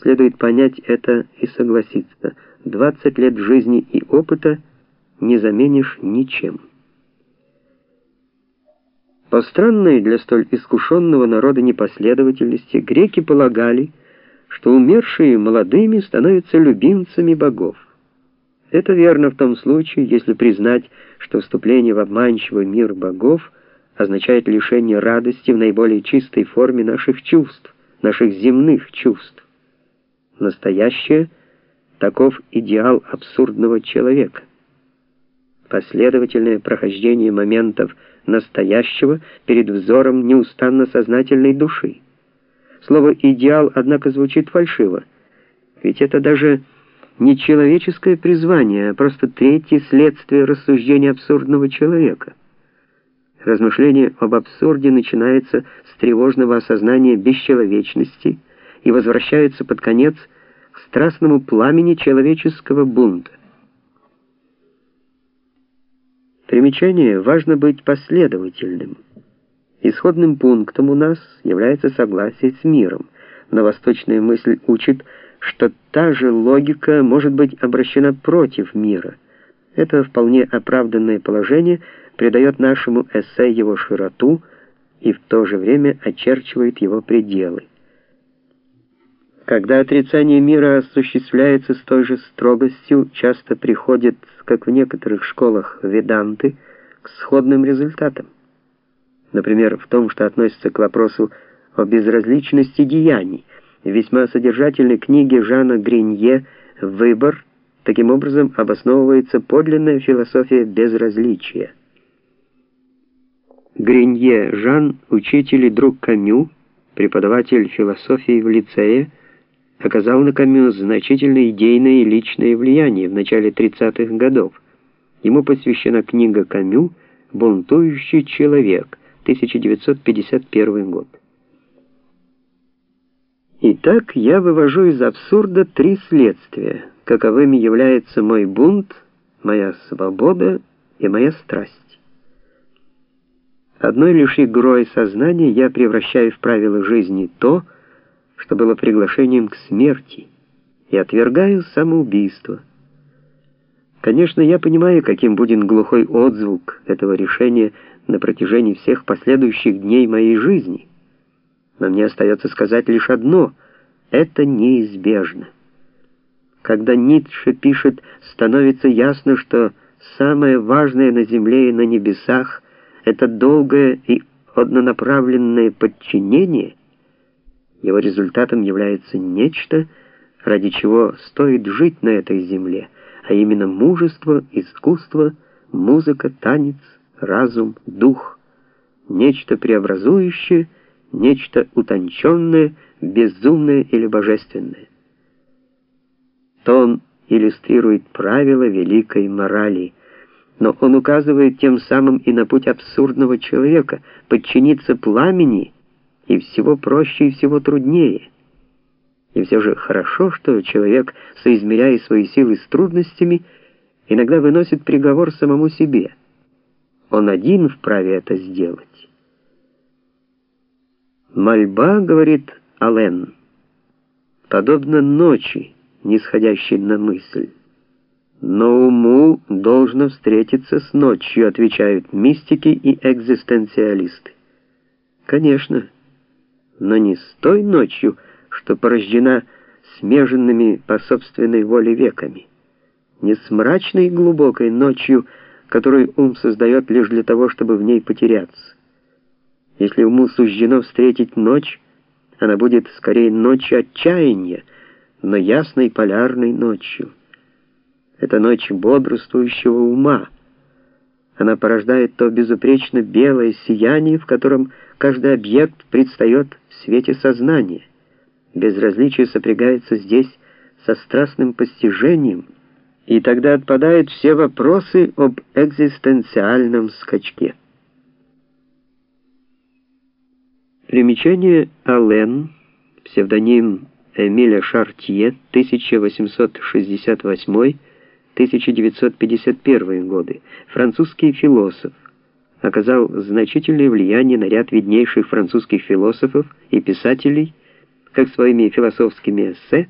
Следует понять это и согласиться. 20 лет жизни и опыта не заменишь ничем. По странной для столь искушенного народа непоследовательности греки полагали, что умершие молодыми становятся любимцами богов. Это верно в том случае, если признать, что вступление в обманчивый мир богов означает лишение радости в наиболее чистой форме наших чувств, наших земных чувств. Настоящее — таков идеал абсурдного человека. Последовательное прохождение моментов настоящего перед взором неустанно сознательной души. Слово «идеал», однако, звучит фальшиво, ведь это даже не человеческое призвание, а просто третье следствие рассуждения абсурдного человека. Размышление об абсурде начинается с тревожного осознания бесчеловечности и возвращается под конец к страстному пламени человеческого бунта. Примечание важно быть последовательным. Исходным пунктом у нас является согласие с миром, но восточная мысль учит, что та же логика может быть обращена против мира. Это вполне оправданное положение придает нашему эссе его широту и в то же время очерчивает его пределы. Когда отрицание мира осуществляется с той же строгостью, часто приходит, как в некоторых школах веданты, к сходным результатам. Например, в том, что относится к вопросу о безразличности деяний, в весьма содержательной книге Жана Гринье «Выбор» таким образом обосновывается подлинная философия безразличия. Гринье Жан, учитель и друг Камю, преподаватель философии в лицее, оказал на Камю значительное идейное и личное влияние в начале 30-х годов. Ему посвящена книга Камю «Бунтующий человек», 1951 год. Итак, я вывожу из абсурда три следствия, каковыми является мой бунт, моя свобода и моя страсть. Одной лишь игрой сознания я превращаю в правила жизни то, что было приглашением к смерти, и отвергаю самоубийство. Конечно, я понимаю, каким будет глухой отзвук этого решения на протяжении всех последующих дней моей жизни — но мне остается сказать лишь одно — это неизбежно. Когда Ницше пишет, становится ясно, что самое важное на земле и на небесах — это долгое и однонаправленное подчинение, его результатом является нечто, ради чего стоит жить на этой земле, а именно мужество, искусство, музыка, танец, разум, дух, нечто преобразующее — нечто утонченное, безумное или божественное. Тон иллюстрирует правила великой морали, но он указывает тем самым и на путь абсурдного человека, подчиниться пламени и всего проще и всего труднее. И все же хорошо, что человек, соизмеряя свои силы с трудностями, иногда выносит приговор самому себе. Он один вправе это сделать. Мольба, говорит Ален, подобна ночи, нисходящей на мысль. Но уму должно встретиться с ночью, отвечают мистики и экзистенциалисты. Конечно, но не с той ночью, что порождена смеженными по собственной воле веками, не с мрачной и глубокой ночью, которую ум создает лишь для того, чтобы в ней потеряться. Если уму суждено встретить ночь, она будет скорее ночью отчаяния, но ясной полярной ночью. Это ночь бодрствующего ума. Она порождает то безупречно белое сияние, в котором каждый объект предстает в свете сознания. Безразличие сопрягается здесь со страстным постижением, и тогда отпадают все вопросы об экзистенциальном скачке. Примечание Ален, псевдоним Эмиля Шартье, 1868-1951 годы, французский философ, оказал значительное влияние на ряд виднейших французских философов и писателей, как своими философскими эссе,